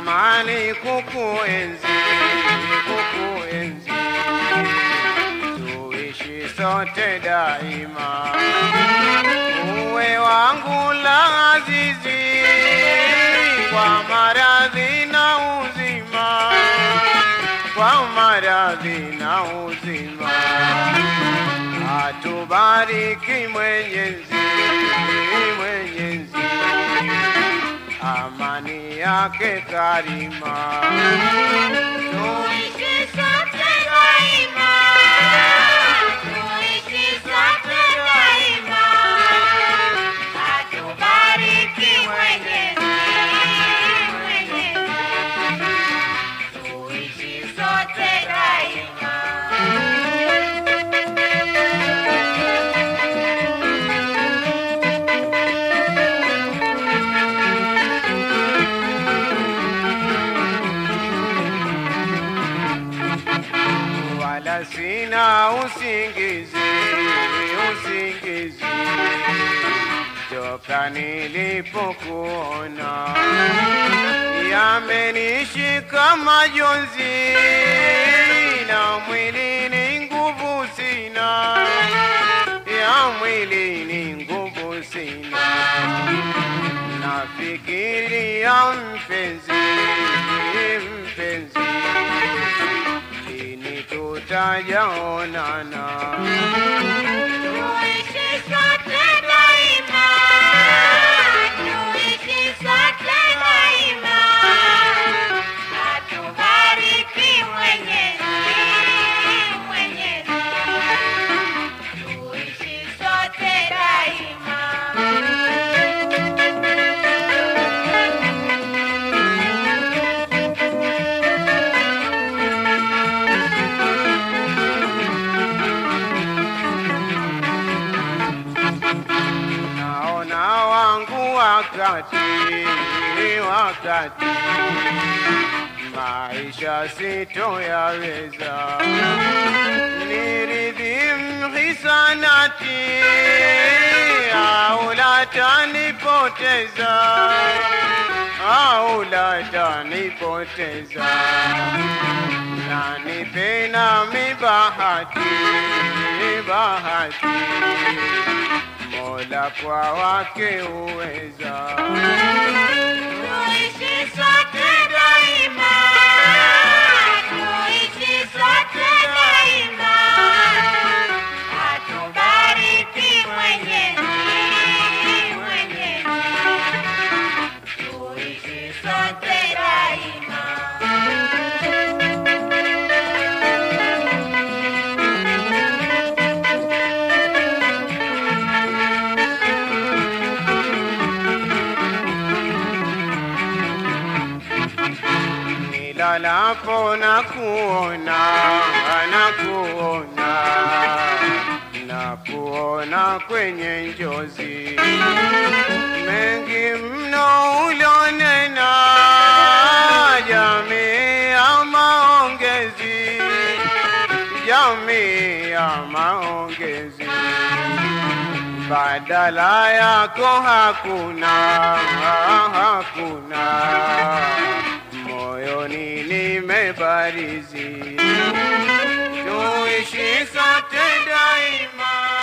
natamani kukuenzi, kukuenzi, tuishi sote daima, uwe wangu la azizi, kwa maradhi na uzima, kwa maradhi na uzima, atubariki Mwenyezi, Mwenyezi के कारी मां। Wala sina usingizi, usingizi. Toka nilipokuona, yamenishika majonzi na mwilini nguvu sina, ya mwilini nguvu sina, nafikiria mpenzi, tutajaonana? Tuishi wákàtí wákàtí maisha sito yaweza niridhim hisanati au latanipoteza au latanipoteza nanipena mibahati mibahati Mola kwa wake uweza. Nilalapo na kuona, na kuona, na kuona kwenye njozi. Mengi mno ulionena, jamii ya maongezi, jamii ya maongezi. Badala yako hakuna, hakuna nimebarizi, tuishi sote daima.